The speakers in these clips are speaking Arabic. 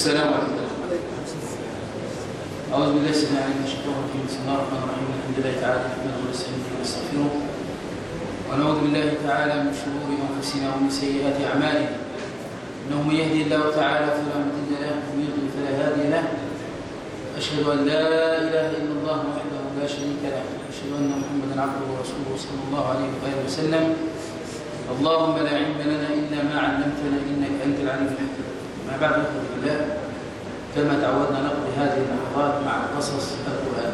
السلام عليكم. أعوذ بالله السميع العليم من الشيطان الرجيم بسم الله الرحمن الرحيم الحمد لله تعالى نحمده ونستعينه ونستغفره ونعوذ بالله تعالى من شرور أنفسنا ومن سيئات أعمالنا. إنه من يهدي الله تعالى فلا مضل له ومن يضلل فلا هادي له. أشهد أن لا إله إلا الله وحده لا شريك له. أشهد أن محمدا عبده ورسوله صلى الله عليه وآله وسلم. اللهم لا علم لنا إلا ما علمتنا إنك أنت العليم الحكيم. بعد أخوة الله كما تعودنا نقضي هذه اللحظات مع قصص القرآن.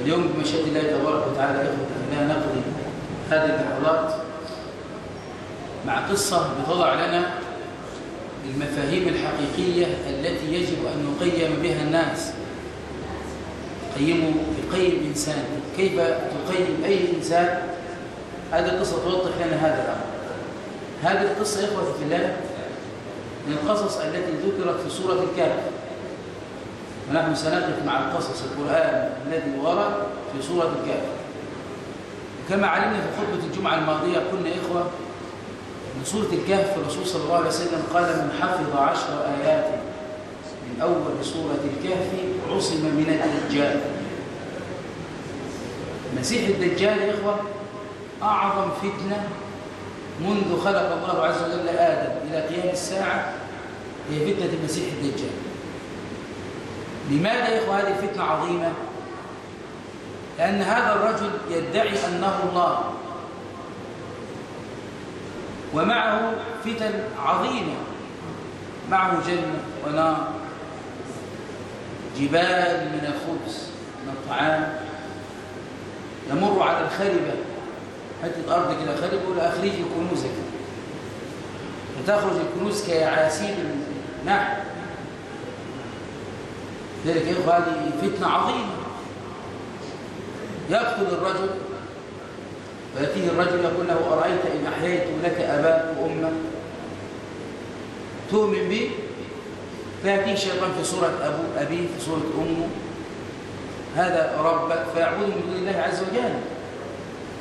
واليوم بمشيئة الله تبارك وتعالى إخوة الله نقضي هذه اللحظات مع قصة بتضع لنا المفاهيم الحقيقية التي يجب أن نقيم بها الناس. قيموا يقيم إنسان. كيف تقيم أي إنسان؟ هذه القصة توضح لنا هذا الأمر. هذه القصة إخوة في الله من القصص التي ذكرت في سورة الكهف. ونحن سنقف مع القصص القرآن الذي ورد في سورة الكهف. كما علمنا في خطبة الجمعة الماضية كنا إخوة من سورة الكهف الرسول صلى الله عليه وسلم قال من حفظ عشر آيات من أول سورة الكهف عصم من الدجال. مسيح الدجال يا إخوة أعظم فتنة منذ خلق الله عز وجل آدم إلى قيام الساعة هي فتنة المسيح الدجال. لماذا يا إخوة هذه الفتنة عظيمة؟ لأن هذا الرجل يدعي أنه الله. ومعه فتن عظيمة. معه جنة ونار. جبال من الخبز من الطعام. يمر على الخربة. حتة أرض كده خربة ولا أخرج كنوزك وتخرج الكنوز كيعاسيب النحل ذلك يا إخوة هذه فتنة عظيمة. يقتل الرجل ويأتيه الرجل يقول له أرأيت إن أحييت لك أباك وأمك؟ تؤمن بي؟ فيأتيه الشيطان في صورة أبو أبيه في صورة أمه. هذا ربك فيعبد من دون الله عز وجل.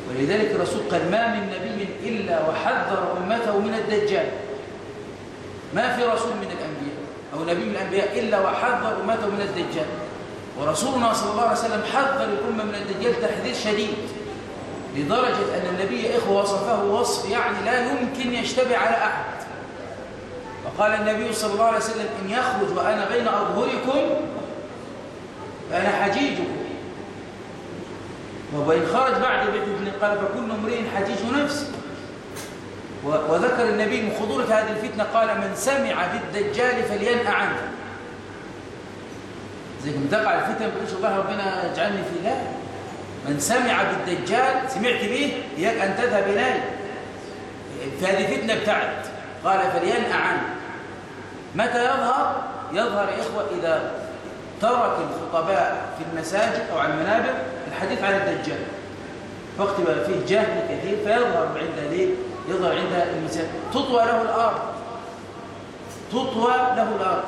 ولذلك الرسول قال ما من نبي إلا وحذر أمته من الدجال. ما في رسول من الأنبياء أو نبي من الأنبياء إلا وحذر أمته من الدجال. ورسولنا صلى الله عليه وسلم حذر الأمة من الدجال تحذير شديد لدرجة أن النبي إخوة وصفه وصف يعني لا يمكن يشتبه على أحد. وقال النبي صلى الله عليه وسلم إن يخرج وأنا بين أظهركم فأنا حجيجكم. وإن خرج بعد بإذن قال فكل امرئ حجيج نفسه. وذكر النبي من خطورة هذه الفتنة قال من سمع بالدجال فلينأ عنه. زي ما تقع الفتن بقولش الله ربنا اجعلني في لا من سمع بالدجال سمعت به إياك أن تذهب إليه. فهذه فتنة ابتعد. قال فلينأ عنه. متى يظهر؟ يظهر يا إخوة إذا ترك الخطباء في المساجد أو على المنابر. الحديث عن الدجال. بقى فيه جهل كثير فيظهر عند ليه؟ يظهر عند المساجد تطوى له الأرض. تطوى له الأرض.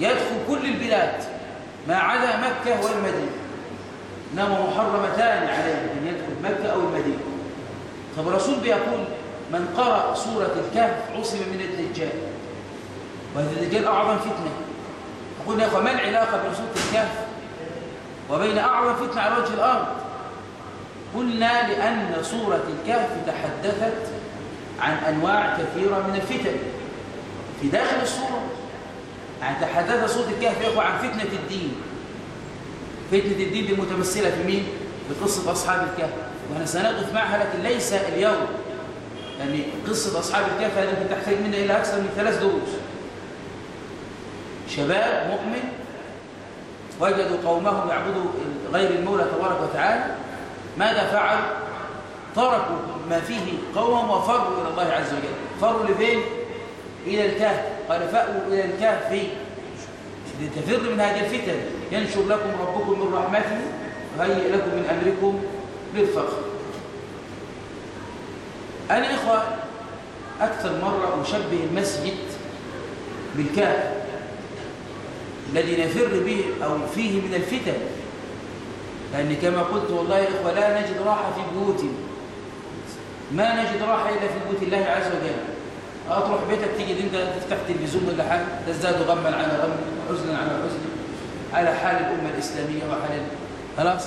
يدخل كل البلاد ما عدا مكة والمدينة. إنما محرمتان عليه أن يدخل مكة أو المدينة. طب الرسول بيقول من قرأ سورة الكهف عصم من الدجال. وهذا الدجال أعظم فتنة. قلنا يا أخوة ما العلاقة بين سورة الكهف وبين أعظم فتنة على وجه الأرض. قلنا لأن سورة الكهف تحدثت عن أنواع كثيرة من الفتن. في داخل السورة يعني تحدث سورة الكهف أخوة عن فتنة الدين. فتنة الدين دي متمثلة في مين؟ في قصة أصحاب الكهف. وأنا سنقف معها لكن ليس اليوم. يعني قصة أصحاب الكهف هذه تحتاج منا إلى أكثر من ثلاث دروس. شباب مؤمن وجدوا قومهم يعبدوا غير المولى تبارك وتعالى ماذا فعل تركوا ما فيه قومهم وفروا إلى الله عز وجل. فروا لفين؟ إلى الكهف. قال فأووا إلى الكهف. لتفر من هذه الفتن. ينشر لكم ربكم من رحمته وهيئ لكم من أمركم بالفقر أنا إخوة أكثر مرة أشبه المسجد بالكهف. الذي نفر به أو فيه من الفتن. لأن كما قلت والله يا إخوة لا نجد راحة في بيوتنا ما نجد راحة إلا في بيوت الله عز وجل. تروح بيتك تيجي انت تفتح تلفزيون ولا حاجة؟ تزداد غما على غم حزنا على حزن. على حال الأمة الإسلامية وحال خلاص؟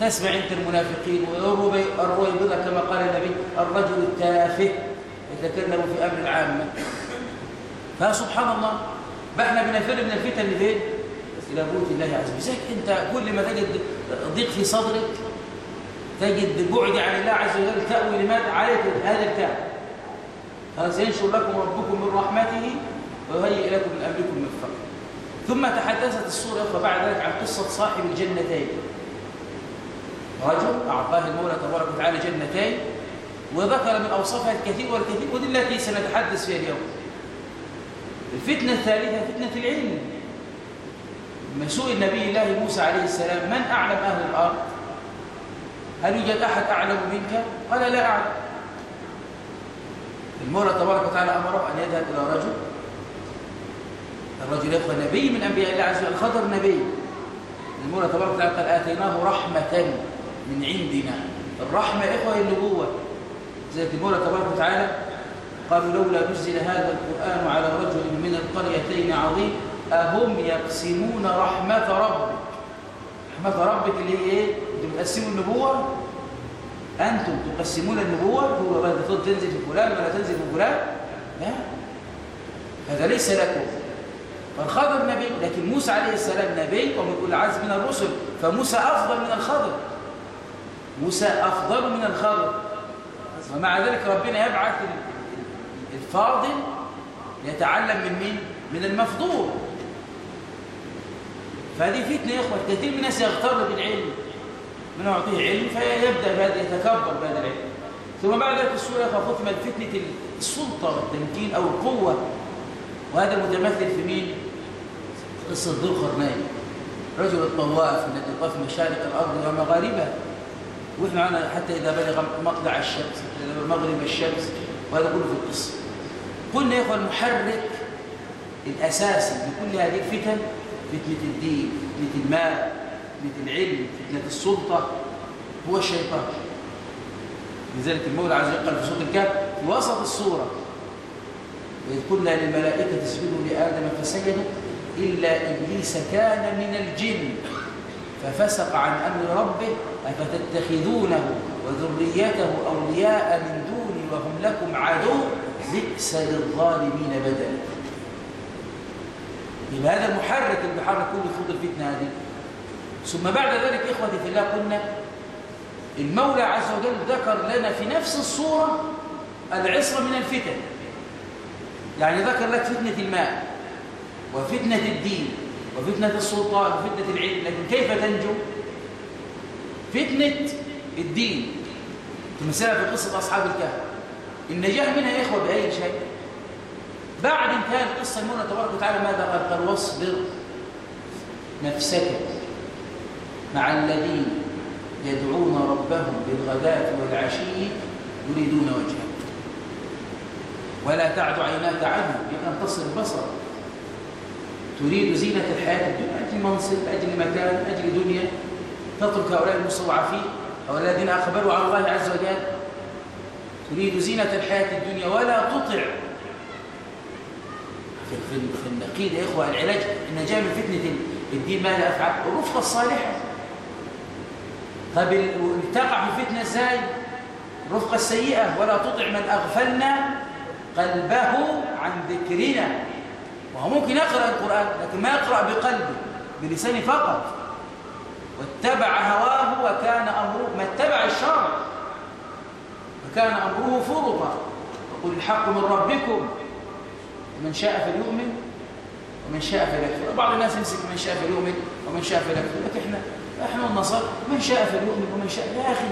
تسمع أنت المنافقين والرويبضه كما قال النبي الرجل التافه يتكلم في أمر العامة. فسبحان الله. بقى إحنا بنفر من الفتن لفين؟ إلى بيوت الله عز وجل. أنت كل ما تجد ضيق في صدرك تجد بعد عن الله عز وجل تأوي لماذا عليك هذا الكعب خلاص ينشر لكم ربكم من رحمته ويهيئ لكم من أمركم مرفقا ثم تحدثت السورة بعد ذلك عن قصة صاحب الجنتين. رجل أعطاه المولى تبارك وتعالى جنتين وذكر من أوصافها الكثير والكثير ودي التي سنتحدث فيها اليوم. الفتنة الثالثة فتنة العلم. لما سئل النبي الله موسى عليه السلام من أعلم أهل الأرض؟ هل يوجد أحد أعلم منك؟ قال لا أعلم. المولى تبارك وتعالى أمره أن يذهب إلى رجل الرجل يبقى نبي من أنبياء الله عز وجل الخضر نبي. المولى تبارك وتعالى قال آتيناه رحمة من عندنا. الرحمة إخوة النبوة. زي المولى تبارك وتعالى قالوا لولا نزل هذا القرآن على رجل من القريتين عظيم أهم يقسمون رحمة ربك؟ رحمة ربك اللي هي إيه؟ أنتم بتقسموا النبوة؟ أنتم تقسمون النبوة؟ والله المفروض تنزل في فلان ولا تنزل في فلان؟ لا. هذا ليس لكم. فالخضر نبي لكن موسى عليه السلام نبي ومن أولي العزم من الرسل فموسى أفضل من الخضر. موسى أفضل من الخضر. ومع ذلك ربنا يبعث الفاضل يتعلم من مين؟ من المفضول. فهذه فتنة يا إخوة. كثير من الناس يغتر بالعلم. من يعطيه علم فيبدأ بهذا يتكبر بهذا العلم. ثم بعد ذلك السورة ختمت فتنة السلطة والتمكين أو القوة. وهذا متمثل في مين؟ قصة ذو القرنين. رجل الطواف الذي يطاف مشارق الأرض ومغاربها وإحنا معنا حتى إذا بلغ مطلع الشمس مغرب الشمس. وهذا كله في القصة. قلنا يا إخوة المحرك الأساسي لكل هذه الفتن فتنة الدين فتنة المال فتنة العلم فتنة السلطة هو الشيطان. لذلك المولى عز وجل قال في سورة الكهف في وسط السورة وإذ قلنا للملائكة اسجدوا لآدم فسجدوا إلا إبليس كان من الجن ففسق عن أمر ربه أفتتخذونه وذريته أولياء من دوني وهم لكم عدو؟ بئس للظالمين بدلا المحرك اللي بيحرك كل خطوط الفتنة هذه؟ ثم بعد ذلك إخوتي في الله قلنا المولى عز وجل ذكر لنا في نفس الصورة العصر من الفتن. يعني ذكر لك فتنة الماء وفتنة الدين وفتنة السلطان وفتنة العلم لكن كيف تنجو؟ فتنة الدين. تمثلها في قصة أصحاب الكهف. النجاح منها يا إخوة بأي شيء. بعد انتهاء القصة المولى تبارك وتعالى ماذا قال؟ قال واصبر نفسك مع الذين يدعون ربهم بالغداة والعشي يريدون وجهه ولا تعد عيناك عنه بأن تصل البصر تريد زينة الحياة الدنيا. أجل منصب أجل مكان أجل دنيا. تترك هؤلاء المستضعفين أو الذين أخبروا عن الله عز وجل. تريد زينة الحياة الدنيا ولا تطع. في النقيد يا إخوة العلاج النجاة من فتنة الدين ماذا أفعل. الرفقة الصالحة. طب تقع في فتنة إزاي؟ الرفقة السيئة. ولا تطع من أغفلنا قلبه عن ذكرنا. وهو ممكن يقرأ القرآن لكن ما يقرأ بقلبه بلسانه فقط. واتبع هواه وكان أمره ما اتبع الشرع. وكان أمره فرطا. وقل الحق من ربكم ومن شاء فليؤمن ومن شاء فليكفر. بعض الناس يمسك من شاء فليؤمن ومن شاء فليكفر. لكن إحنا إحنا النصارى من شاء فليؤمن ومن شاء يا أخي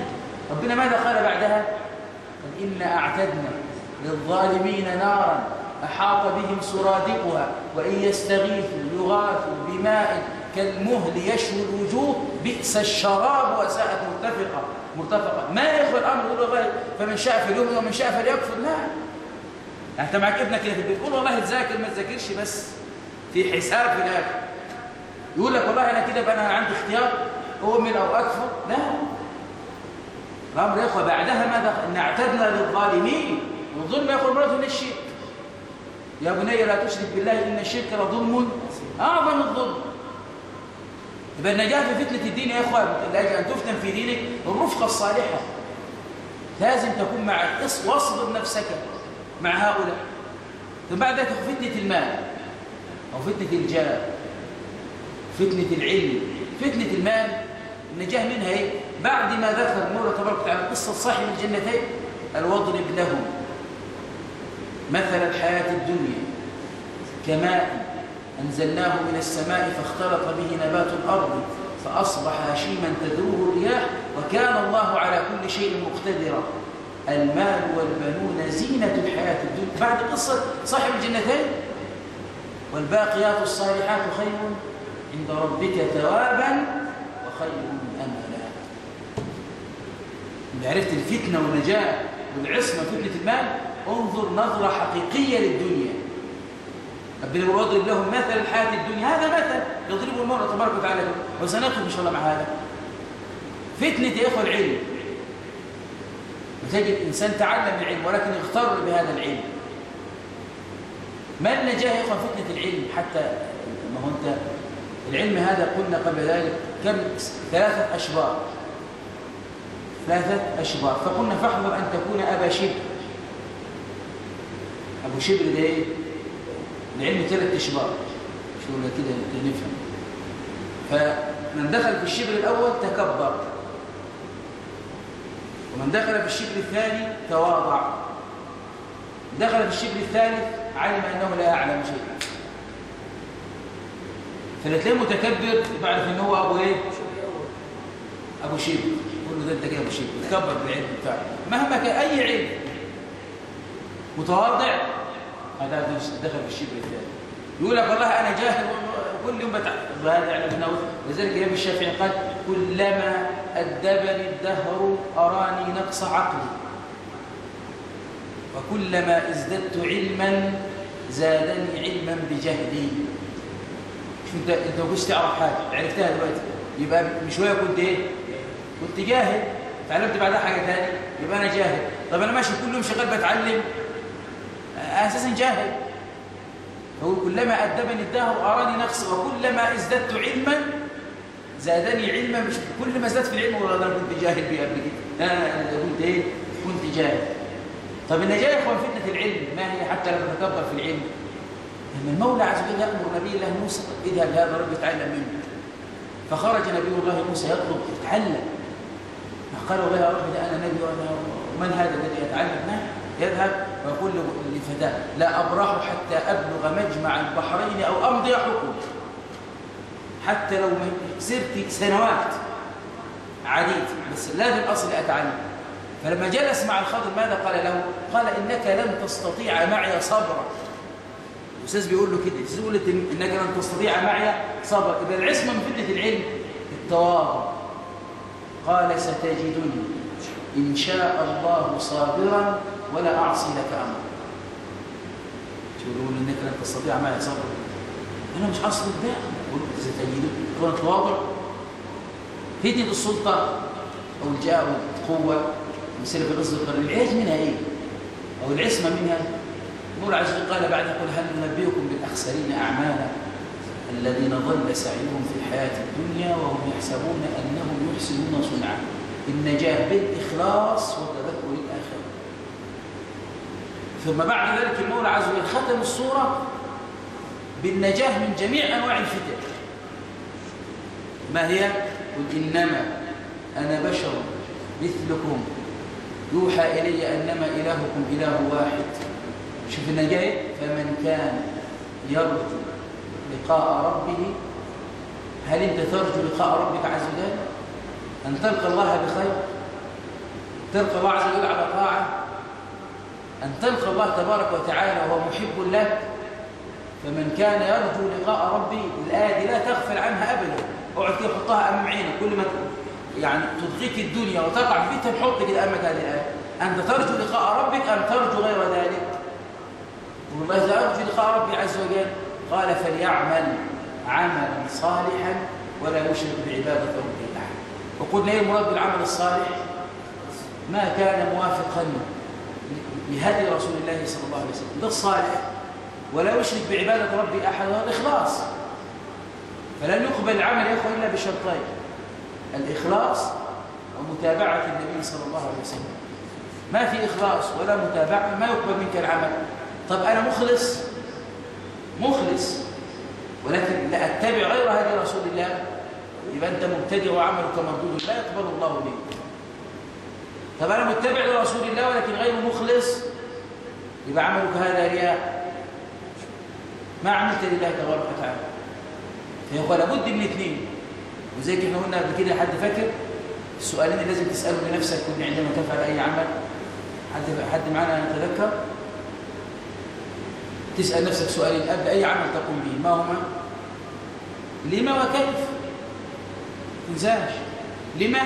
ربنا ماذا قال بعدها؟ قال إنا أعتدنا للظالمين نارا أحاط بهم سرادقها وإن يستغيثوا يغاثوا بماء كالمهل يشوي الوجوه بئس الشراب وساءت مرتفقة. مرتفقة. ما يخوى الأمر يقول والله فمن شاء فليؤمن ومن شاء فليكفر. لا. يعني أنت معك ابنك في البيت قول والله تذاكر ما تذاكرش بس. في حساب في الآخر. يقول لك والله أنا كده أنا عندي اختيار أؤمن أو أكفر. لا. الأمر يا إخوة بعدها ماذا؟ إن اعتدنا للظالمين. والظلم يأخذ مرة من الشرك. يا بني لا تشرك بالله إن الشرك لظلم. أعظم الظلم. يبقى النجاة في فتنة الدين يا إخوان لأجل أن تفتن في دينك الرفقة الصالحة. لازم تكون مع واصبر نفسك مع هؤلاء. ثم بعد ذلك فتنة المال أو فتنة الجاه فتنة العلم. فتنة المال النجاة منها إيه؟ بعد ما ذكر المولى تبارك وتعالى قصة صاحب الجنتين الوضرب لهم. مثل الحياة الدنيا كماء أنزلناه من السماء فاختلط به نبات الأرض فأصبح هشيما تذروه الرياح وكان الله على كل شيء مقتدرا. المال والبنون زينة الحياة الدنيا. بعد قصة صاحب الجنتين؟ والباقيات الصالحات خير عند ربك ثوابا وخير أملا. إذا عرفت الفتنة والنجاة والعصمة فتنة المال انظر نظرة حقيقية للدنيا. ربنا يضرب لهم مثل الحياة الدنيا. هذا مثل يضربه المرء تبارك وتعالى. وسندخل إن شاء الله مع هذا فتنة يا إخوة العلم. وتجد إنسان تعلم العلم ولكن اغتر بهذا العلم. ما النجاة يا إخوة فتنة العلم؟ حتى ما هو أنت. العلم هذا قلنا قبل ذلك كم؟ ثلاثة أشبار ثلاثة أشبار فقلنا فاحذر أن تكون أبا شبر. أبو شبر ده إيه؟ العلم ثلاث أشبار. شو كده نفهم. فمن دخل في الشبر الأول تكبر. ومن دخل في الشبر الثاني تواضع. دخل في الشبر الثالث علم أنه لا يعلم شيئا. فلا تلاقيه متكبر يعرف إن هو أبو إيه؟ أبو شيب يقول له ده أنت كده أبو شيب تكبر بالعلم بتاعه. مهما كان أي علم متواضع هذا دخل في الشبر الثاني يقول لك والله أنا جاهل كل يوم بتعب. وهذا يعلم إنه لذلك الإمام الشافعي قال كلما أدبني الدهر أراني نقص عقلي. وكلما ازددت علما زادني علما بجهلي. أنت أنت ما كنتش تعرف حاجة. عرفتها دلوقتي. يبقى من شوية كنت إيه؟ كنت جاهل. تعلمت بعدها حاجة ثانية يبقى أنا جاهل. طب أنا ماشي كل يوم شغال بتعلم. أساسا جاهل. فهو كلما أدبني الدهر اراني نقص وكلما ازددت علما زادني علما مش كل ما ازددت في العلم والله أنا كنت جاهل بيه قبل كده. أنا كنت إيه؟ كنت جاهل. طب النجاه يا إخوان فتنة العلم ما هي حتى لما تكبر في العلم؟ لما المولى عز وجل يأمر نبي الله موسى اذهب لهذا الرجل يتعلم منه فخرج نبي الله موسى يطلب يتعلم. قال والله يا رب أنا نبي وأنا ومن هذا الذي يتعلم؟ يذهب. ويقول لفتاه لا أبرح حتى أبلغ مجمع البحرين أو أمضي حكم. حتى لو سرت سنوات عديد بس لازم اصل أتعلم. فلما جلس مع الخضر ماذا قال له؟ قال إنك لن تستطيع معي صبرا. الأستاذ بيقول له كده الأستاذ بيقول إنك لن تستطيع معي صبرا. يبقى العصمة من فتنه العلم التواضع. قال ستجدني إن شاء الله صابرا ولا أعصي لك امرا تقولون إنك لن تستطيع معي صبرا أنا مش هصبر ده قلت ستجدني كون التواضع فتنه السلطه أو الجاه أو القوه مثل في قصه القرن العيش منها إيه؟ أو العصمة منها؟ نور عز وجل قال بعد يقول هل ننبئكم بالأخسرين أعمالا الذين ضل سعيهم في الحياة الدنيا وهم يحسبون أنهم يحسنون صنعا؟ النجاه بالإخلاص وتذكر الاخره ثم بعد ذلك المولى عز وجل ختم الصورة بالنجاة من جميع أنواع الفتن. ما هي؟ قل إنما أنا بشر مثلكم. يوحى إلي أنما إلهكم إله واحد. شوف النجاة فمن كان يرجو لقاء ربه هل أنت ترجو لقاء ربك عز وجل؟ أن تلقى الله بخير؟ تلقى الله عز وجل على طاعة؟ أن تلقى الله تبارك وتعالى وهو محب لك فمن كان يرجو لقاء ربه الآية دي لا تغفل عنها ابدا. اقعد كده حطها أمام عينك كل ما يعني تضغيك الدنيا وتقع في فتن حط كده أمامك هذه الآية. أنت ترجو لقاء ربك أم ترجو غير ذلك؟ وماذا أرجو لقاء ربي عز وجل قال فليعمل عملا صالحا ولا يشرك بعبادة ربه أحد. وقلنا إيه المراد بالعمل الصالح ما كان موافقا لهدي رسول الله صلى الله عليه وسلم ده الصالح. ولا يشرك بعبادة ربي أحد الإخلاص فلن يقبل العمل يا أخوة إلا بشرطين. الإخلاص ومتابعة النبي صلى الله عليه وسلم. ما في إخلاص ولا متابعة ما يقبل منك العمل. طب أنا مخلص؟ مخلص. ولكن لا أتبع غير هدي رسول الله. يبقى أنت مبتدع وعملك مردود لا يقبل الله منك. طب أنا متبع لرسول الله ولكن غير مخلص؟ يبقى عملك هذا رياء. ما عملت لله تبارك وتعالى. فيقول لابد من اثنين. وزي كيف قلنا قبل كده حد فاكر؟ السؤالين اللي لازم تسأله لنفسك عندما تفعل أي عمل. حد حد معنا يتذكر؟ تسأل نفسك سؤالين. قبل أي عمل تقوم به؟ ما هما؟ لما وكيف؟ تنساش. لما؟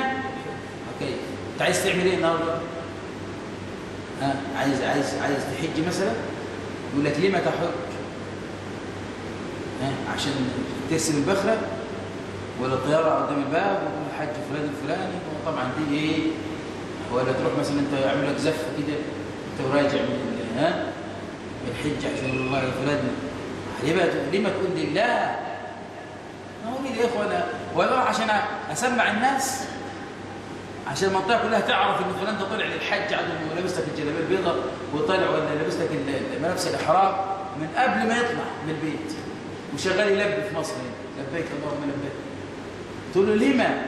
وكيف؟ انت عايز تعمل إيه النهارده؟ ها؟ عايز عايز عايز تحج مثلا؟ يقول لك لما تحج؟ ها؟ عشان ترسم البخرة ولا الطيارة قدام الباب وتقول الحج فلان الفلاني. وطبعا دي إيه؟ ولا تروح مثلا انت يعمل لك زفه كده انت راجع من ها؟ الحج عشان الله فلان لما لما تقول لله؟ ما هو يا اخوانا ولا عشان أسمع الناس. عشان المنطقة كلها تعرف إن فلان ده طلع للحج عدو ولابس لك الجلابية البيضاء وطلع ولا لابس لك ملابس الإحرام من قبل ما يطلع من البيت. وشغال يلبي في مصر لبيك اللهم لبيك. تقول له لما؟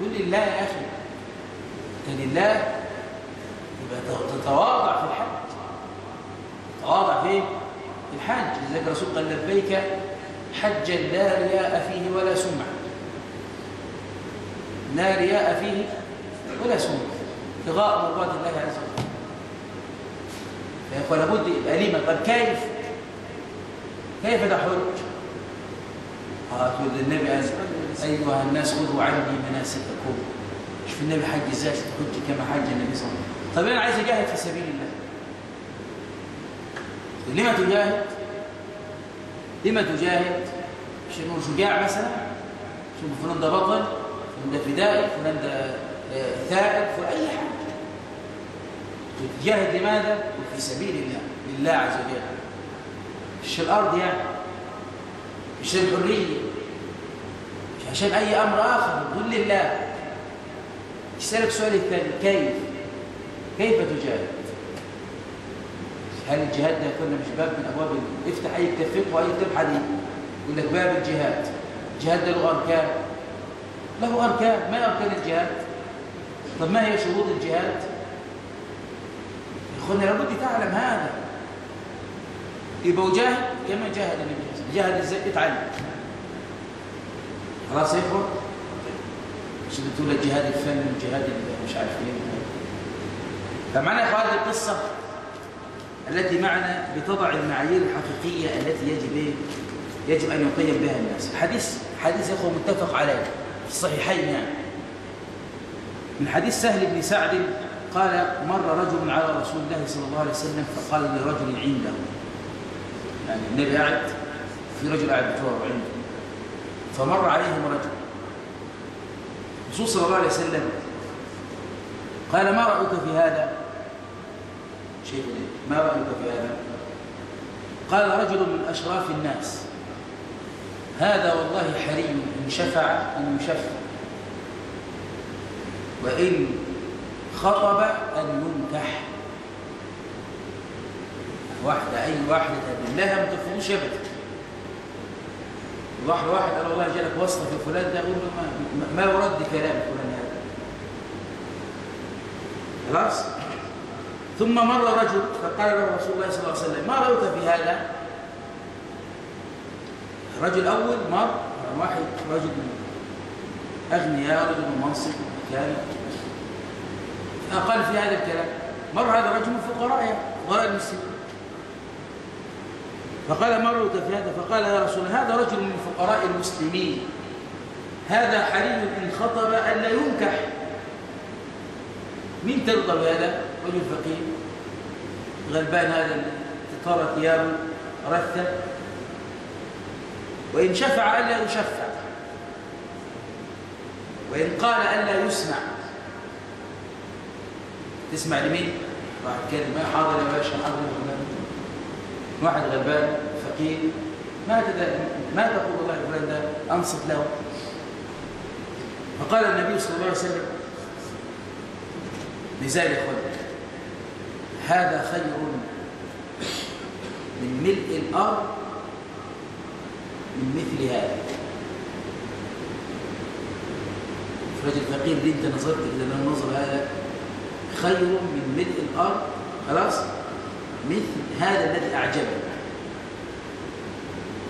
تقول لله يا أخي. انت لله يبقى تتواضع في الحج. تواضع فين؟ في الحج. لذلك الرسول قال لبيك حجا لا رياء فيه ولا سمعة. لا رياء فيه ولا سمعه ابتغاء مرضات الله عز وجل. فيقول لابد يبقى لما طب كيف؟ كيف تحج قال النبي أيها الناس خذوا عني مناسككم. شوف النبي حج إزاي تحج كما حج النبي صلى الله عليه وسلم. طب أنا عايز أجاهد في سبيل الله. لما تجاهد؟ لما تجاهد؟ مش انه شجاع مثلا؟ شوف فلان ده بطل فلان ده فدائي فلان ده ثائر في أي حاجة تجاهد لماذا؟ في سبيل الله لله عز وجل. مش الأرض يعني. مش الحرية. مش عشان أي أمر آخر قل لله. يسألك سؤال الثاني كيف؟ كيف تجاهد؟ هل الجهاد ده يكون مش باب من أبواب افتح أي كتاب فقه وأي كتاب حديث. يقول لك باب الجهاد. الجهاد ده له أركان. له أركان. ما أركان الجهاد؟ طب ما هي شروط الجهاد؟ اخوانا لابد تعلم هذا. يبقى وجاهد كما جاهد النبي جاهد إزاي؟ اتعلم. خلاص يا اخوان مش بتقول الجهاد الفني والجهاد مش عارف إيه فمعنى يا إخوان القصة التي معنا بتضع المعايير الحقيقية التي يجب إيه؟ يجب أن يقيم بها الناس. حديث حديث يا متفق عليه في الصحيحين. يعني من حديث سهل بن سعد قال مر رجل على رسول الله صلى الله عليه وسلم فقال لرجل عنده. يعني النبي قاعد في رجل قاعد بتوعه عنده. فمر عليهم رجل. الرسول صلى الله عليه وسلم قال ما رأيك في هذا؟ شيء ما رأيك في هذا؟ قال رجل من أشراف الناس هذا والله حري إن شفع أن يشفع وإن خطب أن ينكح. واحدة أي واحدة بالله ما تفهموش أبدا واحد واحد قال والله جالك وصفة في فلان ده أقول له ما, ما يرد كلام فلان هذا. خلاص؟ ثم مر رجل فقال له رسول الله صلى الله عليه وسلم ما رأيك في هذا؟ الرجل الأول مر واحد رجل أغنياء رجل منصب. كان فقال في هذا الكلام مر هذا من فقراء فقراء المسلمين. فقال رأيك في هذا؟ فقال يا رسول هذا رجل من فقراء المسلمين. هذا حري إن خطب ألا ينكح. مين ترضى بهذا رجل فقير. غلبان هذا تطار ثيابه رثة. وإن شفع ألا يشفع. وإن قال ألا يسمع. تسمع لمين؟ واحد كلمة حاضر يا باشا حاضر يا واحد غلبان فقير. ما ما تقول والله فلان ده؟ أنصت له. فقال النبي صلى الله عليه وسلم لذلك هذا خير من ملء الأرض من مثل هذا. الرجل الفقير اللي انت نظرت إلى النظر هذا خير من ملء الأرض. خلاص؟ مثل هذا الذي أعجبك.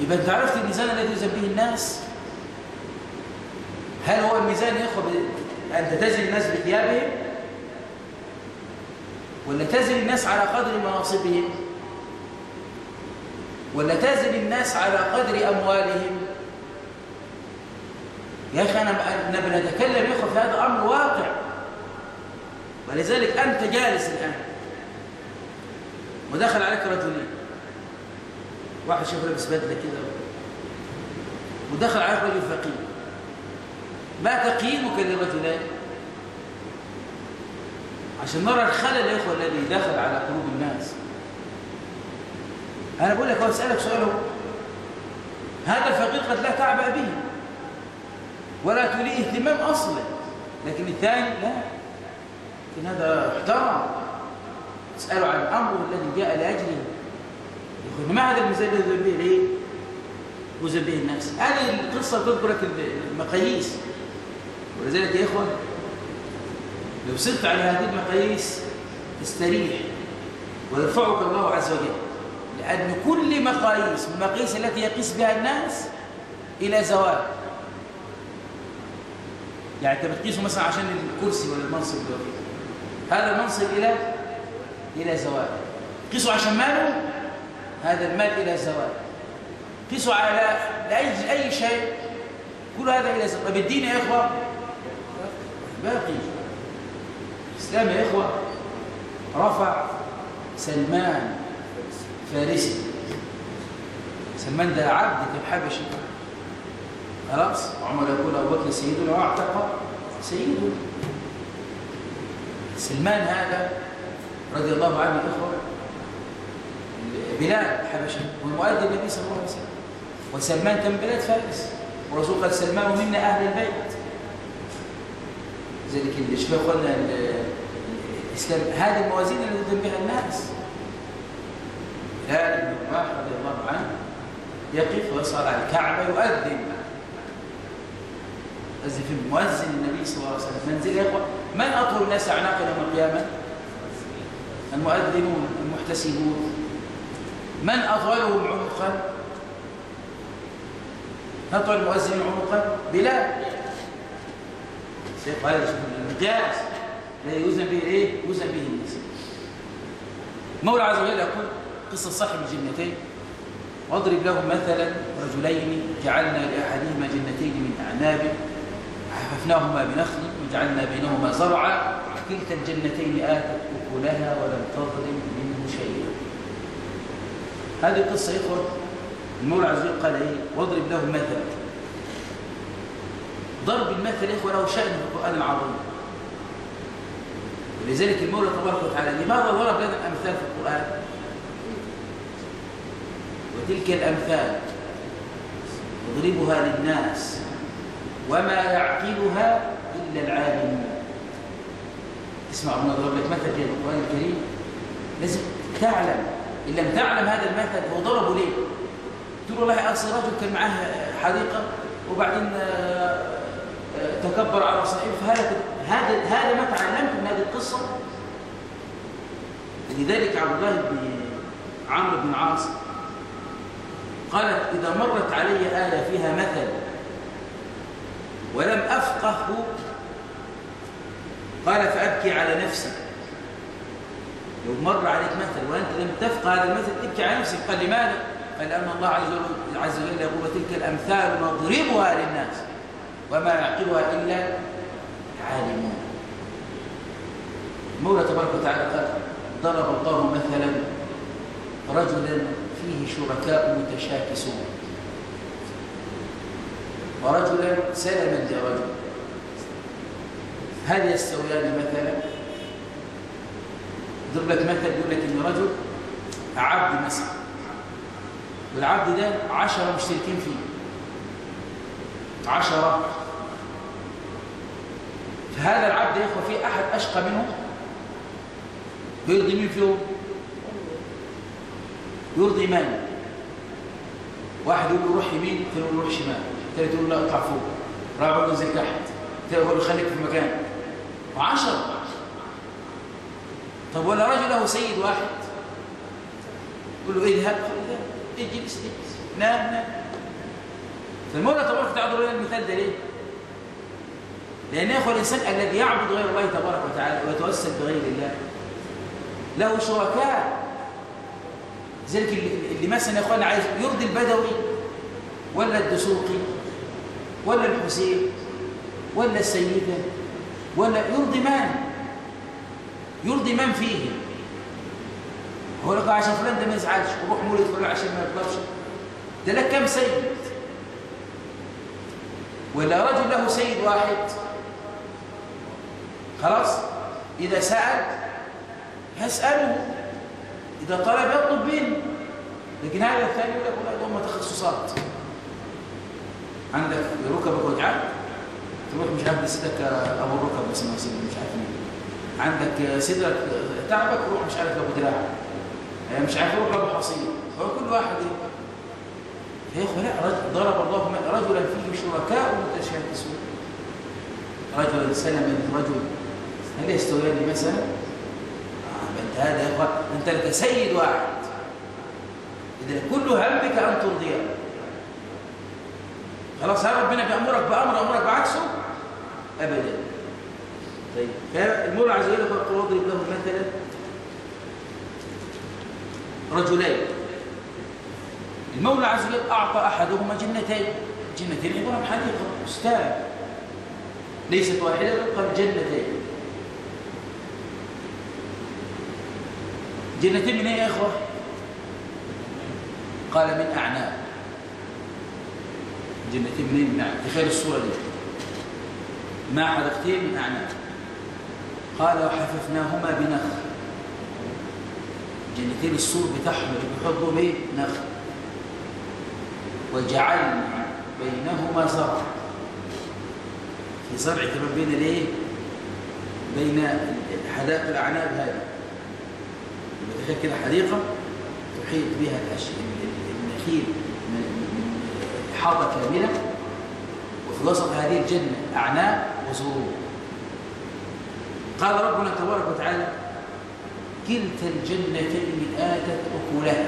يبقى أنت عرفت الميزان الذي يوزن به الناس؟ هل هو الميزان يا أخوة ان تزن الناس بثيابهم؟ ولا تزن الناس على قدر مناصبهم؟ ولا تزن الناس على قدر أموالهم؟ يا أنا أنا بنتكلم يا اخوه في هذا أمر واقع. ولذلك أنت جالس الآن. ودخل عليك رجلين واحد شاف لابس بدلة كده. ودخل عليك رجل فقير. ما تقييمك للرجلين؟ عشان نرى الخلل يا أخوة الذي دخل على قلوب الناس. أنا بقول لك هو اسالك سؤال هذا الفقير قد لا تعبأ به. ولا توليه اهتمام أصلا لكن الثاني لا. لكن هذا احترم اساله عن امره الذي جاء لأجله. يقول ما هذا المثال الذي يذهب به ليه يذهب به الناس هذه القصة تذكر لك المقاييس. ولذلك يا اخوان لو سرت على هذه المقاييس تستريح. ويرفعك الله عز وجل. لأن كل مقاييس من المقاييس التي يقيس بها الناس إلى زوال يعني أنت بتقيسه مثلا عشان الكرسي ولا المنصب ده هذا المنصب إلى إلى زوال قيسه عشان ماله؟ هذا المال إلى زوال قيسه على لاي أي شيء. كل هذا إلى زوال طب الدين يا إخوة؟ باقي. الإسلام يا إخوة؟ رفع سلمان فارسي. سلمان ده عبد كان حبشي خلاص؟ عمر يقول أبو بكر سيدنا واعتق سيده. سلمان هذا رضي الله عنه إخوة بلاد حبشة والمؤدي النبي صلى الله عليه وسلم. وسلمان كان بلاد فارس. والرسول قال سلمان منا أهل البيت. ذلك اللي شبه قلنا الإسلام. هذه الموازين اللي يدن بها الناس. بلال بن رضي الله عنه يقف ويصعد على الكعبة يؤذن. في مؤذن النبي صلى الله عليه وسلم. منزل يقوى من أطول الناس أعناقا يوم القيامة؟ المؤذنون المحتسبون. من أطولهم عنقا؟ أطول المؤذن عنقا؟ بلال. شيخ هذا المقياس الذي يوزن به إيه؟ يوزن به الناس. مولى عز وجل يقول قصة صاحب الجنتين. واضرب لهم مثلا رجلين جعلنا لأحدهما جنتين من أعناب. حففناهما بنخل وجعلنا بينهما زرعا كلتا الجنتين آتت أكلها ولم تظلم منه شيئا. هذه القصة إخوة المولى عز وجل قال إيه؟ واضرب لهم مثلا ضرب المثل إخوة له شأن في القرآن العظيم. ولذلك المولى تبارك وتعالى لماذا ضرب لنا الأمثال في القرآن؟ وتلك الأمثال يضربها للناس. وما يعقلها إلا العالمون. اسمع أنا أضرب لك مثل في القرآن الكريم. لازم تعلم. إن لم تعلم هذا المثل هو ضربه ليه؟ تقول والله أصل رجل كان معاه حديقة وبعدين آه، آه، تكبر على صاحبه فهذا هذا هذا ما تعلمت من هذه القصة؟ لذلك عبد الله بن عمرو بن عاص قالت إذا مرت علي آية فيها مثل ولم أفقهه قال فأبكي على نفسي لو مر عليك مثل وأنت لم تفقه هذا المثل ابكي على نفسك. قال لماذا؟ قال لأن الله عز وجل يقول وتلك الأمثال نضربها للناس وما يعقلها إلا عالمون مولى تبارك وتعالى قال ضرب الله مثلا رجلا فيه شركاء متشاكسون. ورجلا سلما لرجل. هل يستويان مثلا؟ ضرب لك مثل يقول لك إن رجل عبد مثلا. والعبد ده عشرة مشتركين فيه. عشرة. فهذا العبد يا إخوة في أحد أشقى منه؟ يرضي مين فيهم؟ يرضي من؟ واحد يقول له روح يمين ثاني يقول له روح شمال. ثالث يقول له لا اطلع فوق رابع يقول انزل تحت يقول له خليك في مكان وعشرة طب ولا رجل له سيد واحد؟ يقول له اذهب اذهب اجلس اجلس نام نام. فالمولى تبارك وتعالى ضرب المثال ده ليه؟ لأن يا الإنسان الذي يعبد غير الله تبارك وتعالى ويتوسل بغير الله له شركاء. ذلك اللي مثلا يا أخوانا عايز يرضي البدوي ولا الدسوقي؟ ولا الحسين ولا السيدة ولا يرضي من؟ يرضي من فيه؟ هو لك عشان فلان ده ما يزعلش وروح مولد فلان عشان ما يطلبش ده لك كم سيد؟ ولا رجل له سيد واحد. خلاص؟ إذا سأل يسأله. إذا طلب يطلب منه. لكن هذا الثاني يقول لك هم تخصصات. عندك ركبك وجعك تروح مش عارف لسيدك أبو الركب بس ما مش عارف مين. عندك صدرك تعبك؟ روح مش عارف لابو دراع. يعني مش عارف روح لابو حصين هو كل واحد يا إخوة لا ضرب الله رجلا فيه شركاء متشاكسون. رجل سلم رجل هل يستويان مثلا؟ انت هذا يا اخوان أنت لك سيد واحد. إذا كل همك أن ترضيه خلاص هل ربنا بيأمرك بأمر أمرك بعكسه؟ ابدا. طيب فالمولى عز وجل يقول واضرب له مثلا رجلين. المولى عز وجل أعطى أحدهما جنتين. جنتين عباره عن حديقة. بستان ليست واحدة بل جنتين. جنتين من إيه يا إخوة؟ قال من اعناب جنتين منين من اعناب تخيل الصورة دي مع حدقتين من اعناب قال وحففناهما بنخل. جنتين السور بتاعهم اللي بيحطوا نخل. وجعلنا بينهما زرع في زرع كمان بين الايه بين حدائق الأعناب هذه. تخيل كده حديقة تحيط بها النخيل. حاطة كاملة وفي وسط هذه الجنة أعناق وزروع قال ربنا تبارك وتعالى كلتا الجنتين آتت أكلها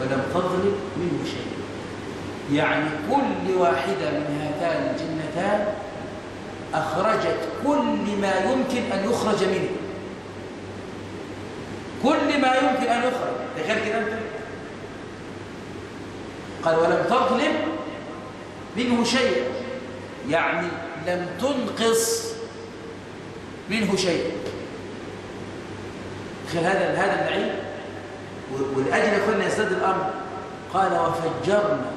ولم تظلم منه شيء. يعني كل واحدة من هاتان الجنتان أخرجت كل ما يمكن أن يخرج منه. كل ما يمكن أن يخرج. تخيل كده أنت. قال ولم تظلم منه شيء. يعني لم تنقص منه شيء. تخيل هذا هذا النعيم. والأجل يقولنا يزداد الأمر. قال وفجرنا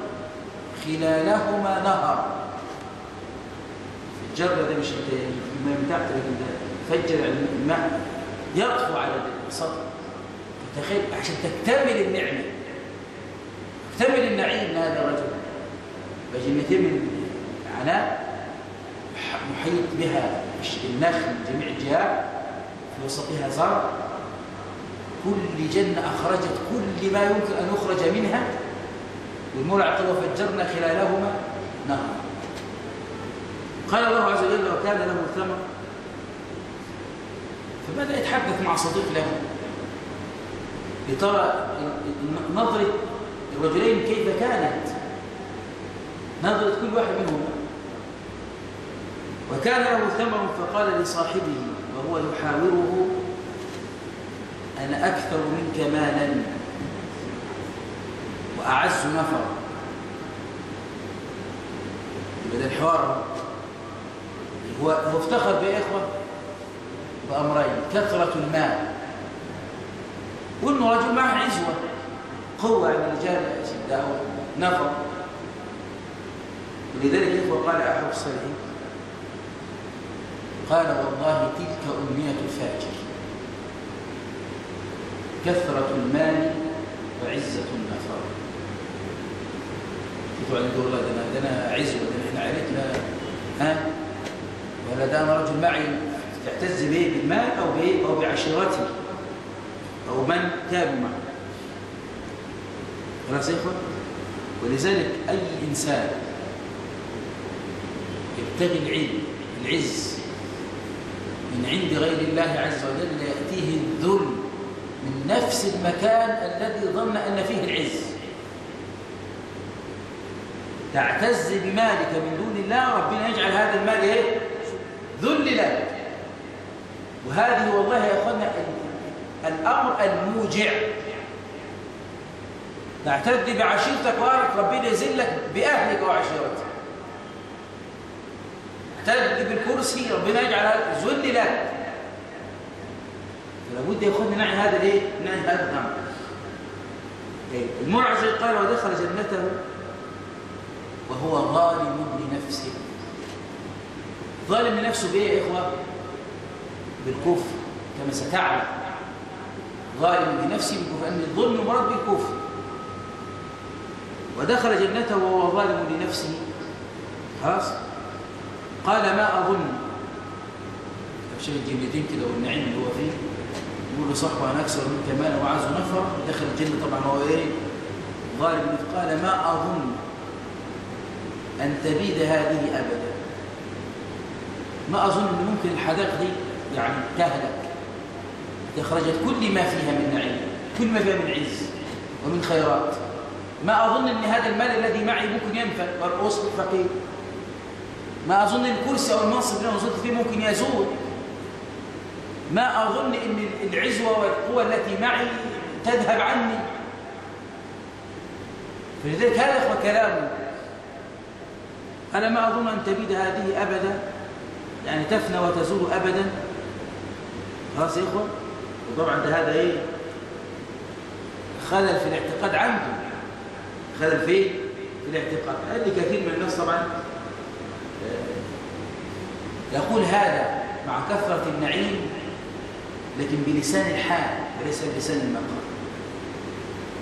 خلالهما نهر. فجرنا ده مش الماء بتاعته لكن ده. فجر الماء يطفو على السطح تخيل عشان تكتمل النعمة. تكتمل النعيم لهذا الرجل. فجنتين من عناء محيط بها النخل من جميع الجهات في وسطها زرع. كل جنة أخرجت كل ما يمكن أن يخرج منها والمولى قال وفجرنا خلالهما نهر قال الله عز وجل وكان له ثمر فبدأ يتحدث مع صديق له؟ لترى نظرة الرجلين كيف كانت؟ نظرة كل واحد منهما. وكان له ثمر فقال لصاحبه وهو يحاوره أنا أكثر منك مالا. وأعز نفرا بدأ الحوار. هو افتخر بإخوة بأمرين كثرة المال. وإنه رجل معه عزوة. قوة عند الرجال أشداء نفر. ولذلك إخوة قال أحد الصالحين قال والله تلك أمنية الفاجر. كثرة المال وعزة النفر. تقول عند الله ده أنا عز وده إحنا عائلتنا ها؟ ولا ده أنا رجل معي يعتز به بالمال أو أو بعشيرته أو من؟ تاب معه. خلاص يا اخوان ولذلك أي إنسان يبتغي العلم العز من عند غير الله عز وجل يأتيه الذل من نفس المكان الذي ظن أن فيه العز. تعتز بمالك من دون الله ربنا يجعل هذا المال إيه؟ ذل لك. وهذه والله يا إخوانا الأمر الموجع. تعتد بعشيرتك وارك ربنا يذلك بأهلك وعشيرتك. تعتد بالكرسي ربنا يجعل ذل لك. فلابد يا اخوانا نعي هذا الايه نعي هذا الامر طيب، المعز قال ودخل جنته وهو ظالم لنفسه. ظالم لنفسه بإيه يا إخوة؟ بالكفر كما ستعلم. ظالم لنفسه بالكفر أن الظلم مراد بالكفر. ودخل جنته وهو ظالم لنفسه. خلاص؟ قال ما أظن. شايف الجنتين كده والنعيم اللي هو فيه. يقول لصاحبه أنا أكثر منك مالا وعز نفر دخل الجنة طبعا هو إيه؟ ظالم. قال ما أظن أن تبيد هذه أبدا. ما أظن أن ممكن الحدائق دي يعني تهلك. أخرجت كل ما فيها من نعيم كل ما فيها من عز ومن خيرات. ما أظن أن هذا المال الذي معي ممكن ينفع. وأصبح فقير ما أظن الكرسي أو المنصب اللي أنا وصلت فيه ممكن يزول. ما أظن أن العزوة والقوة التي معي تذهب عني. فلذلك هذا هو كلامه. أنا ما أظن أن تبيد هذه أبدا. يعني تفنى وتزول أبدا. خلاص يا إخوة؟ وطبعا ده هذا إيه؟ خلل في الاعتقاد عنده خلل في في الاعتقاد. لي كثير من الناس طبعا آه، يقول هذا مع كثرة النعيم لكن بلسان الحال وليس بلسان المقام.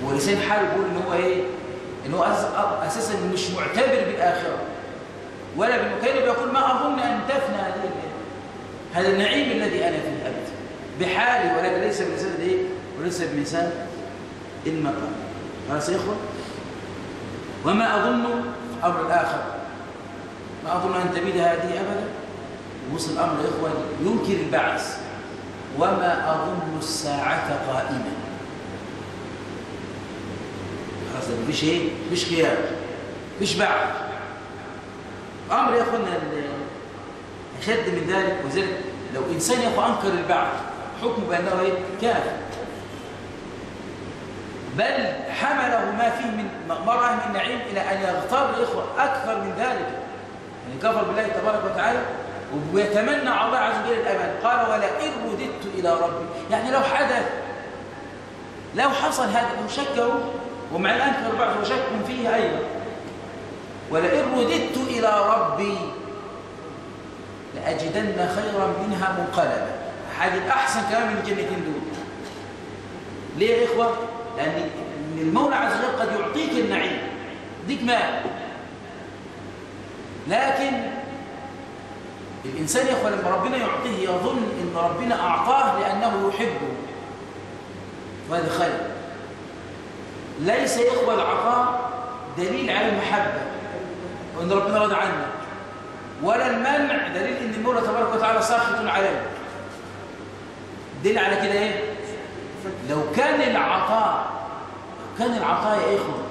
ولسان الحال يقول ان هو إيه؟ ان هو أساسا مش معتبر بالآخرة. ولا بالمكيل بيقول ما أظن أن تفنى هذه هذا النعيم الذي أنا فيه أبدا. بحالي ولكن ليس بلسان إيه؟ وليس بلسان المقام. خلاص يا إخوة؟ وما أظن أمر الآخر. ما أظن أن تبيد هذه أبدا. وصل الأمر يا إخوة ينكر البعث. وما أظن الساعة قائمة خلاص مفيش إيه؟ مفيش قيام مفيش بعث. أمر يا أخوانا أشد من ذلك وذلك لو إنسان يا أخو أنكر البعث حكمه بأنه إيه؟ كافر. بل حمله ما فيه من مرأة من نعيم إلى أن يغتر الإخوة أكثر من ذلك. يعني كفر بالله تبارك وتعالى ويتمنى على الله عز وجل الأمان. قال ولئن رددت إلى ربي. يعني لو حدث لو حصل هذا وشكروا ومع الأنكر البعث وشك فيه أيضا. ولئن رددت إلى ربي لأجدن خيرا منها منقلبا. حاجة أحسن كمان من الجنتين دول ليه يا إخوة؟ لأن المولى عز وجل قد يعطيك النعيم. ديك مال. لكن الإنسان يا إخوة لما ربنا يعطيه يظن إن ربنا أعطاه لأنه يحبه. وهذا خير. ليس يا إخوة العطاء دليل على المحبة وإن ربنا رضى عنك ولا المنع دليل إن المولى تبارك وتعالى ساخط عليك دليل على كده إيه؟ لو كان العطاء كان العطاء يا إخوة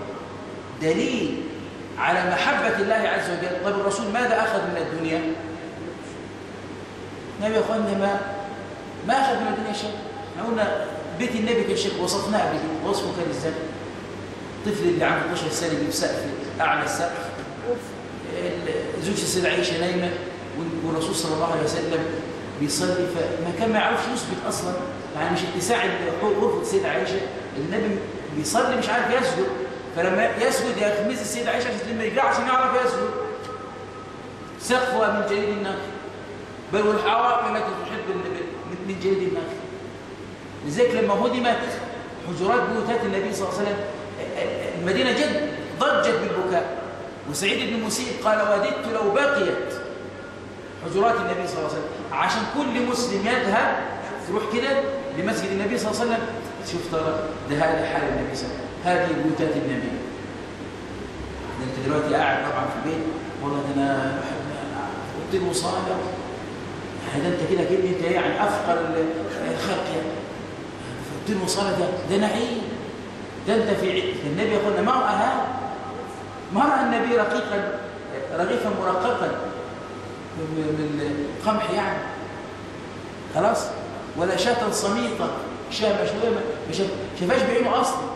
دليل على محبة الله عز وجل. طيب الرسول ماذا أخذ من الدنيا؟ النبي يا أخوانا ما ما أخذ من الدنيا شيء. إحنا قلنا بيت النبي كان شيخ وصفناه كده وصفه كان إزاي؟ الطفل اللي عنده 12 سنة يجيب سقف أعلى السقف زوج السيدة عائشة نايمة والرسول صلى الله عليه وسلم بيصلي. فما كان ما يعرفش يثبت أصلا. يعني مش اتساع غرفة السيدة عائشة. النبي بيصلي مش عارف يسجد. فلما يسجد يخمز السيدة عائشة عشان تلم رجلها عشان يعرف يسجد. سقفها من جليد النخل. بل والحرام التي تحب من جليد النخل. لذلك لما هدمت حجرات بيوتات النبي صلى الله عليه وسلم المدينة جد ضجت بالبكاء. وسعيد بن مسيب قال وددت لو بقيت حجرات النبي صلى الله عليه وسلم. عشان كل مسلم يذهب تروح كده لمسجد النبي صلى الله عليه وسلم شوف ترى ده هذا حال النبي صلى الله عليه وسلم. هذه بيوتات النبي. ده انت دلوقتي قاعد طبعا في البيت والله ده أنا بحب اوضه المصالح هذا انت كده كده انت يعني أفقر الخلق يعني. في المصالح ده ده نعيم. ده انت في النبي يقول ما راى ما راى النبي رقيقا رغيفا مرققا من القمح يعني. خلاص؟ ولا شاة صميطة شاة مشوية ما شافهاش بعينه أصلا.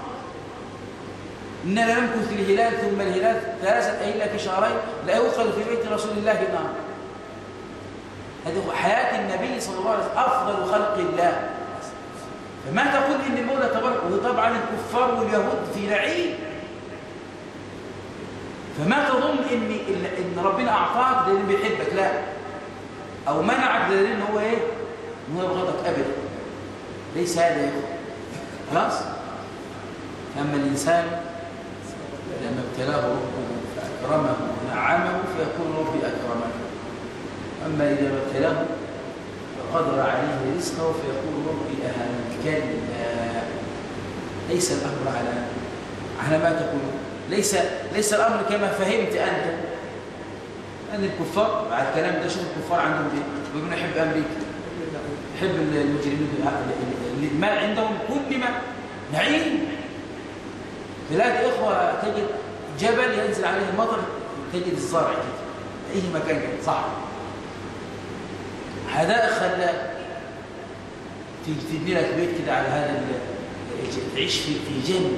إننا لم نمكث الهلال ثم الهلال ثلاثة أيام شهرين لا يوصل في بيت رسول الله نار هذه حياة النبي صلى الله عليه وسلم أفضل خلق الله. فما تقول إن المولى تبارك وطبعا الكفار واليهود في نعيم. فما تظن إن, إن ربنا أعطاك لأنه بيحبك؟ لا. أو منعك لأنه هو إيه؟ إنه يبغضك أبدا. ليس هذا يا خلاص؟ أما الإنسان لما ابتلاه ربه فأكرمه ونعمه فيكون ربي أكرمه. أما إذا ما ابتلاه فقدر عليه رزقه فيقول ربي أهانك كلا ليس الأمر على على ما تقول. ليس ليس الأمر كما فهمت أنت. أن الكفار بعد الكلام ده شوف الكفار عندهم إيه؟ بيقولون يحب أمريكا. يحب المجرمين ما عندهم كل ما نعيم. تلاقي إخوة تجد جبل ينزل عليه المطر تجد الزرع كده أي مكان كده صح. حدائق خلاك تبني لك بيت كده على هذا تعيش في في جنة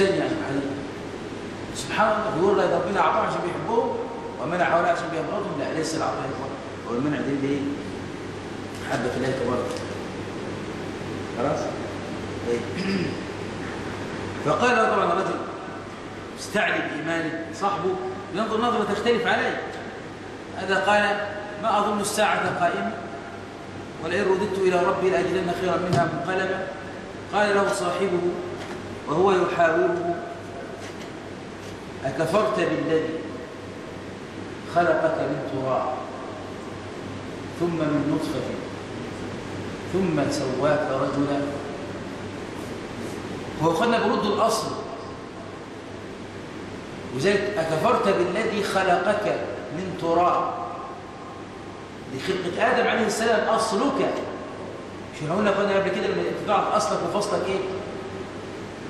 يعني عليه سبحان الله بيقول الله ربنا أعطاهم عشان بيحبوهم ومنع هؤلاء عشان بيبغضهم لا ليس العطاء هو. المنع ده اللي حبة الله تبارك خلاص؟ طيب. فقال طبعا الرجل استعلي بإيمانه صاحبه ينظر نظرة تختلف عليه. هذا قال؟ ما أظن الساعة قائمة ولئن رددت إلى ربي لأجدن خيرا منها منقلبا. قال له صاحبه وهو يحاوره أكفرت بالذي خلقك من تراب ثم من نطفة ثم سواك رجلا. هو خلنا برد الأصل. وذلك أكفرت بالذي خلقك من تراب. لخلقة آدم عليه السلام أصلك. مش قلنا قبل كده لما تعرف أصلك وفصلك إيه؟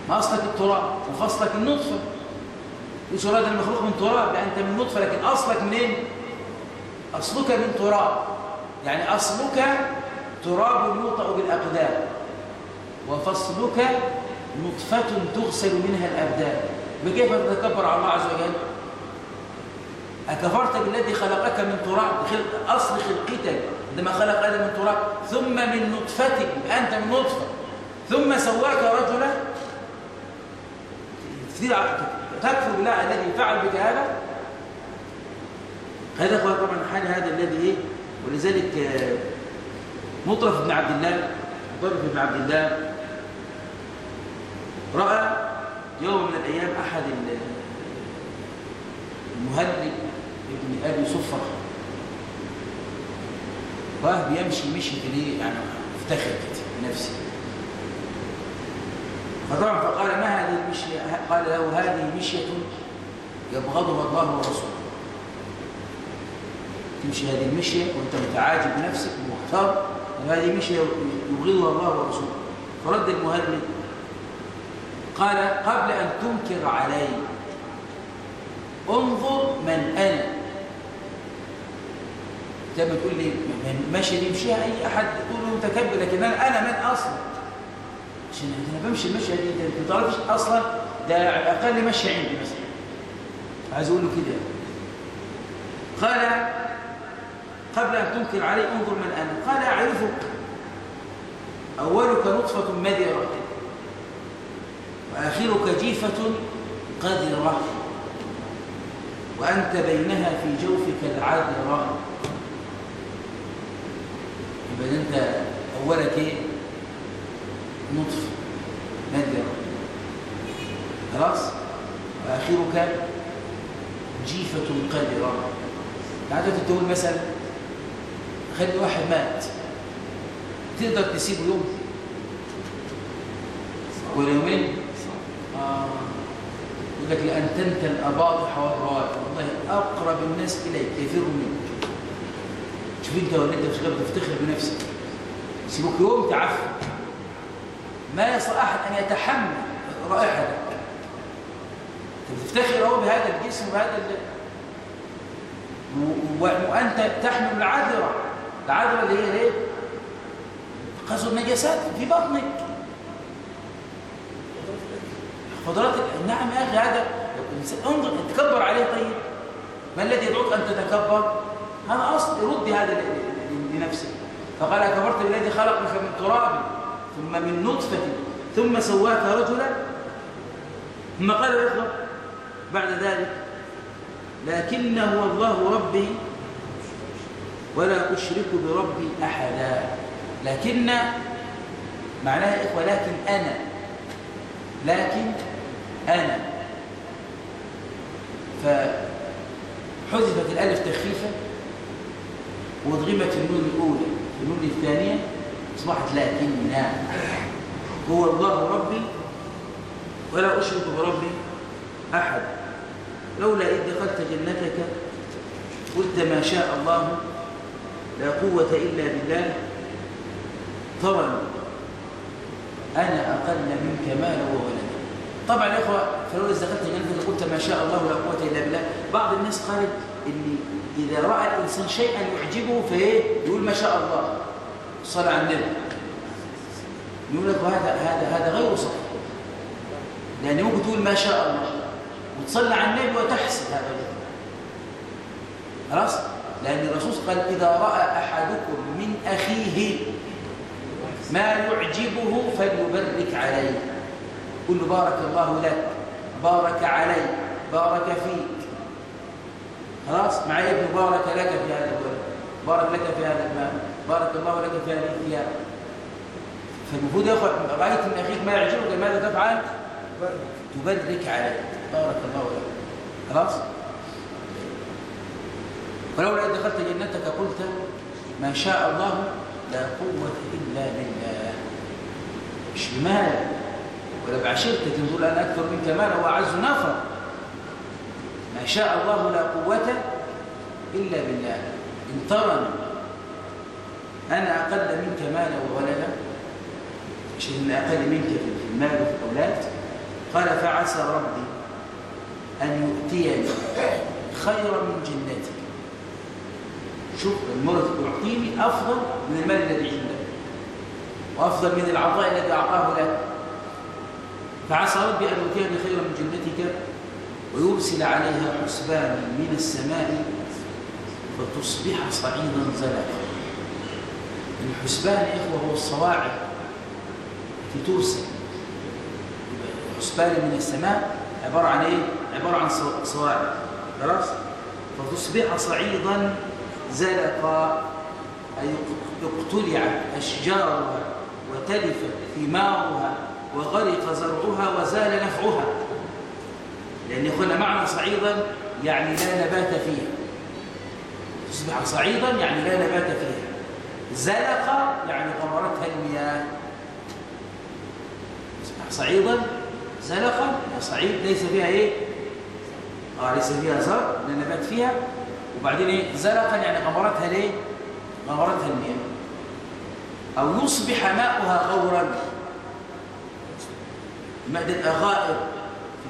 ما أصلك التراب وفصلك النطفة. مش هذا المخلوق من تراب؟ لا أنت من نطفة لكن أصلك منين؟ أصلك من تراب. يعني أصلك تراب يوطأ بالأقدام. وفصلك نطفة تغسل منها الأبدان. بكيف تتكبر على الله عز وجل؟ أكفرت بالذي خلقك من تراب أصل خلقتك عندما خلق آدم من تراب ثم من نطفتك أنت من نطفة. ثم سواك رجلا. تكفر بالله الذي فعل بك هذا؟ هذا هو طبعا حال هذا الذي إيه؟ ولذلك مطرف بن عبد الله مطرف بن عبد الله. رأى يوم من الأيام أحد المهلب ابن أبي صفر. راه بيمشي مشي ليه يعني افتخر كده بنفسه فطبعا فقال ما هذه المشية؟ قال له هذه مشية يبغضها الله ورسوله. تمشي هذه المشية وأنت متعاجب بنفسك ومختار وهذه مشية يبغضها الله ورسوله. فرد المهلب قال قبل أن تنكر علي انظر من أنا. زي ما تقول لي ماشي دي يمشيها أي أحد. تقول له متكبر لكن أنا أنا من أصلا عشان أنا بمشي المشيه دي انت ما تعرفش أصلا. ده أقل مشي عندي مثلا. عايز أقول له كده. قال قبل أن تنكر علي انظر من أنا قال اعرفك أولك نطفة مذره وآخرك جيفة قذره وأنت بينها في جوفك العذره يبقى أنت أولك إيه؟ نطفة نادرة خلاص؟ وآخرك جيفة قادرة. عادة تقول مثلا خلي واحد مات. تقدر تسيبه يوم. ولا يومين؟ آه. يقول لك لأن تنتن الأباطح والروائح والله أقرب الناس إليك يفر منك. شوف أنت ولا انت مش قادر تفتخر بنفسك. سيبوك يوم تعفن. ما يصل أحد أن يتحمل رائحتك تفتخر هو بهذا الجسم وبهذا وأنت تحمل العذرة. العذرة اللي هي ليه؟ قصر النجاسات في بطنك. خضرات نعم يا أخي هذا انظر تكبر عليه طيب. ما الذي يدعوك أن تتكبر؟ هذا أصل ردي هذا لنفسك فقال كبرت بالذي خلقك من تراب ثم من نطفة ثم سواك رجلا. ثم قال الإخوة بعد ذلك لكنه الله ربي ولا أشرك بربي أحدا. لكن معناها إخوة لكن أنا لكن أنا. فحذفت الألف تخفيفا وضغمت النون الأولى. النون الثانية أصبحت لكننا هو الله ربي ولا أشرك بربي أحد. لولا إذ دخلت جنتك قلت ما شاء الله لا قوة إلا بالله. ترى أنا أقل منك مالا وولدا. طبعا يا إخوة فلو إذا دخلت جنتك قلت ما شاء الله لا قوة إلا بالله. بعض الناس قالت إن إذا رأى الإنسان شيئا يعجبه فإيه؟ يقول ما شاء الله. صلى على النبي. يقول لك هذا هذا هذا غير صحيح. لأن ممكن تقول ما شاء الله. وتصلي على النبي وتحسب هذا خلاص؟ لأن الرسول قال إذا رأى أحدكم من أخيه ما يعجبه فليبرك عليه. قل بارك الله لك بارك علي بارك فيك. خلاص معي ابن بارك لك في هذا الولد بارك لك في هذا المال بارك الله لك في هذه الثياب. فالمفروض يا اخوان رأيت من أخيك ما يعجبك ماذا تفعل؟ تبرك عليه بارك الله لك. خلاص؟ ولولا دخلت جنتك قلت ما شاء الله لا قوة إلا بالله. مش بمال ولا بعشرتك تقول أنا أكثر منك مالا وأعز نفر ما شاء الله لا قوة إلا بالله. إن ترني أنا أقل منك مالا وولدا مش إن أقل منك في المال وفي الأولاد. قال فعسى ربي أن يؤتيني خيرا من جنتك شوف المرض يعطيني أفضل من المال الذي عندك وأفضل من العطاء الذي أعطاه لك فعسى ربي أن يؤتيني خيرا من جنتك ويرسل عليها حسبانا من السماء فتصبح صعيدا زلقا الحسبان إخوة هو الصواعق التي ترسل. حسبان من السماء عبارة عن إيه؟ عبارة عن صواعق. خلاص؟ فتصبح صعيدا زلقا أي اقتلع أشجارها وتلف ثمارها وغرق زرعها وزال نفعها. لأن يقول معنى صعيدا يعني لا نبات فيها تصبح صعيدا يعني لا نبات فيها زلق يعني غمرتها المياه. تصبح صعيدا زلقا صعيد ليس فيها إيه؟ آه ليس فيها زرع لا نبات فيها. وبعدين إيه؟ زلقا يعني غمرتها ليه؟ غمرتها المياه أو يصبح ماؤها غورا. مادة غائر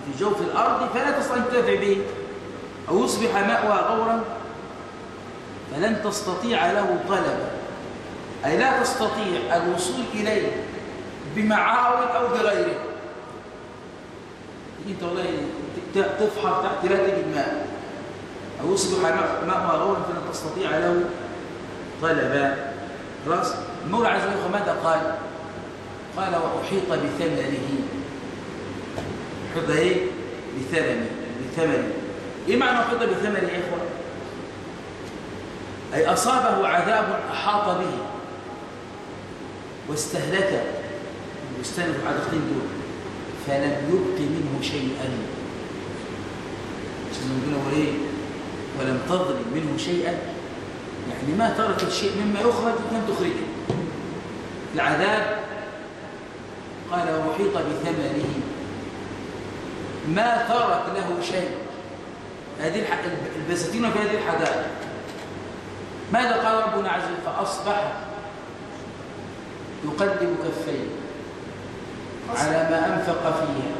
في جوف الأرض فلا تدفع به. أو يصبح ماؤها غورا فلن تستطيع له طلبا. أي لا تستطيع الوصول إليه بمعاول أو بغيره. أنت والله تفحر تحت لا تجد ماء. أو يصبح ماؤها غورا فلن تستطيع له طلبا. خلاص؟ المولى عز وجل ماذا قال؟ قال وأحيط بثمنه. أحيط إيه؟ بثمنه بثمنه. إيه معنى أحيط بثمنه يا إخوة؟ أي أصابه عذاب أحاط به واستهلك. يستند العادتين دول. فلم يبق منه شيئا. نقول إيه؟ ولم تظلم منه شيئا. يعني ما ترك الشيء مما يخرج لم تخرجه. العذاب قال وحيط بثمنه ما ترك له شيء. هذه البساتين في هذه الحدائق ماذا قال ربنا عز وجل؟ فأصبح يقلب كفيه على ما أنفق فيها.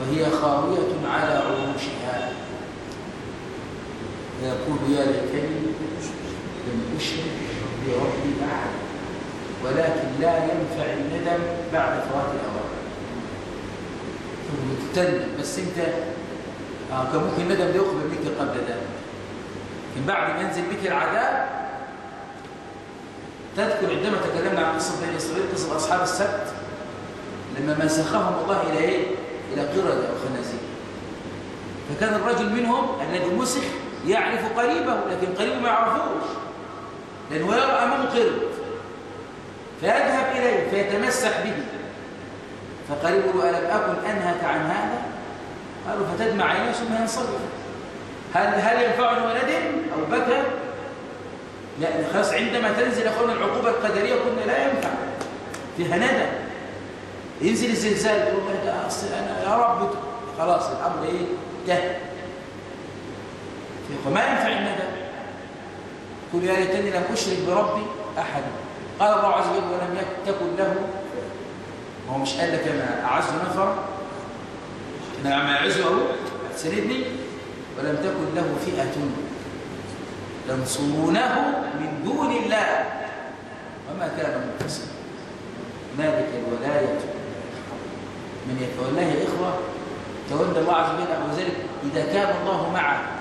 وهي خاوية على عروشها. يقول يا ليتني لم أشرك بربي أحد ولكن لا ينفع الندم بعد فوات الأوان. تندم بس أنت آه كان ممكن الندم ده بك قبل ذلك. لكن بعد ما ينزل بك العذاب تذكر عندما تكلمنا عن قصة بني إسرائيل قصة أصحاب السبت لما مسخهم الله إلى إيه؟ إلى قردة أو خنازير. فكان الرجل منهم الذي مسخ يعرف قريبه لكن قريبه ما يعرفوش. لأنه يرى امامه قرد فيذهب إليه فيتمسح به. فقريبه له الم أكن أنهك عن هذا قالوا فتدمع عينيه ثم ينصرف. هل هل ينفعني وندم أو بكى لا خلاص عندما تنزل اخوانا العقوبة القدرية قلنا لا ينفع. فيها ندم. ينزل الزلزال يقول ده أصل أنا يا رب. خلاص الأمر إيه؟ جه. وما ينفع الندم قل يا ليتني لم أشرك بربي احدا قال الله عز وجل ولم تكن له. هو مش قال لك أنا أعز نفر أنا ما أعزه سندني. ولم تكن له فئة ينصرونه من دون الله. وما كان منتصرا مالك الولاية. من يتولاه إخوة. تولى الله عز وجل وذلك إذا كان الله معه.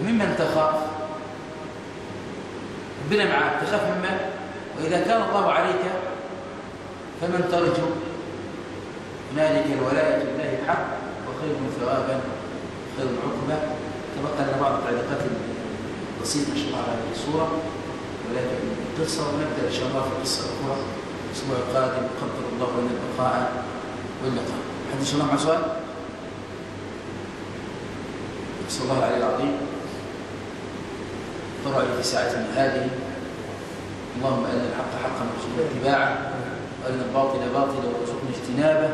فممن تخاف. ربنا معك تخاف ممن وإذا كان الله عليك فمن ترجو. مالك الولاية لله الحق وخير ثوابا خير عقبة تبقى لنا بعض التعليقات البسيطة إن شاء الله على هذه الصورة. ولكن قصة ونبدأ إن شاء الله في قصة أخرى. الأسبوع القادم قدر الله لنا البقاء واللقاء. حد إن شاء الله مع سؤال؟ نسأل الله العلي العظيم. ترى في ساعتنا هذه. اللهم أن الحق حقا وارزقنا اتباعه وأن الباطل باطلا وارزقنا اجتنابه.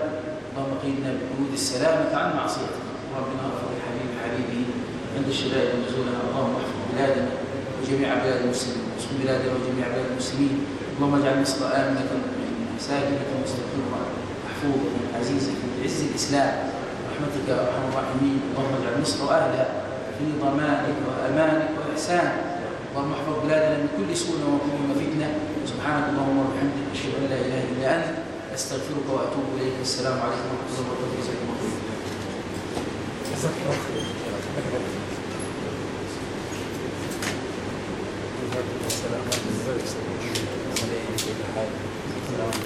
اللهم قيدنا بقيود السلامة عن معصيتك. ربنا اغفر لحبيب حبيبه عند الشدائد ونزولها. اللهم احفظ بلادنا وجميع بلاد المسلمين. واسكن بلادنا وجميع بلاد المسلمين. اللهم اجعل مصر آمنة مطمئنة ساكنة مستقرة. محفوظة عزيزة بعز الإسلام. برحمتك يا أرحم الراحمين. اللهم اجعل مصر أهلها في ضمانك وأمانك وإحسانك. اللهم احفظ بلادنا من كل سوء ومكروه وفتنه سبحانك اللهم وبحمدك أشهد أن لا إله إلا أنت أستغفرك وأتوب إليك. والسلام عليكم ورحمة الله وبركاته. جزاكم الله خير جزاك الله خير الله خير